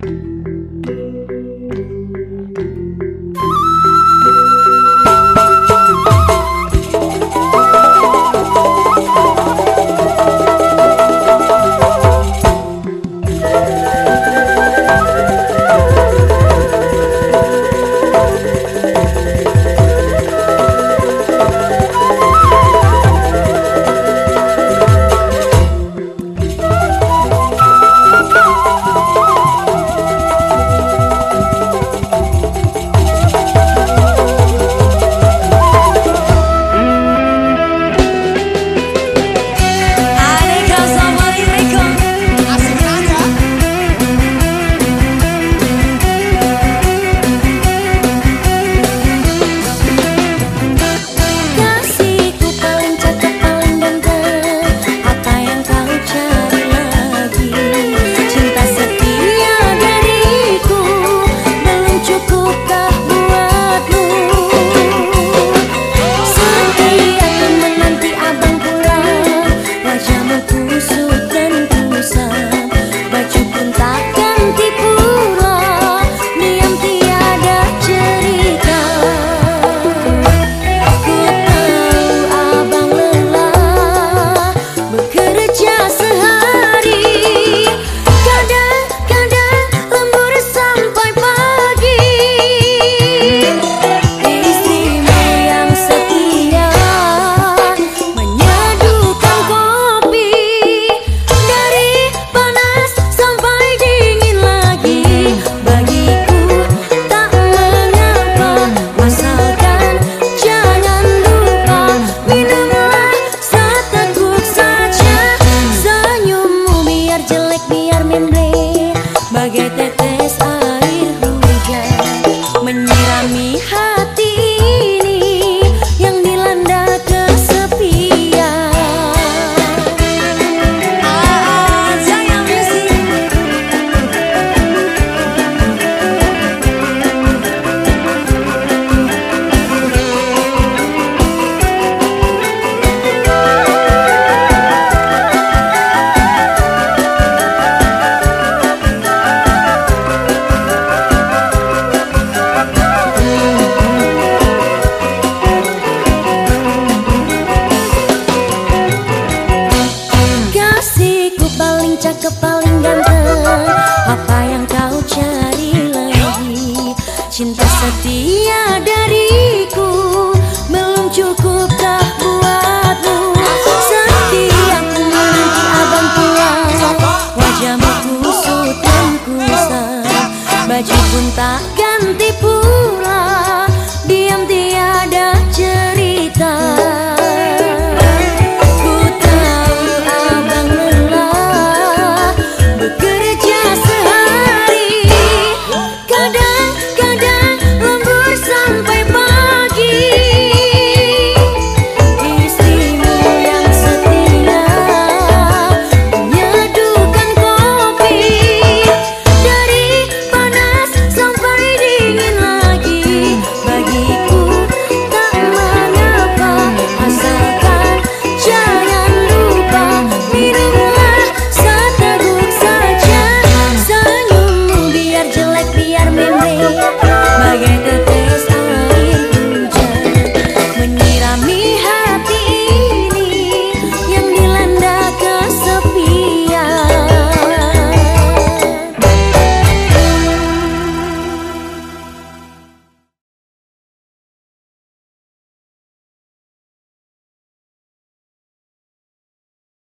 Oh, আমি paling ganteng. Apa yang kau cari lagi? Cinta setia dariku Belum cukup tak buatmu? Setiap menanti abang pulang Wajahmu kusut dan kusam Baju pun tak ganti pula. Diam-diam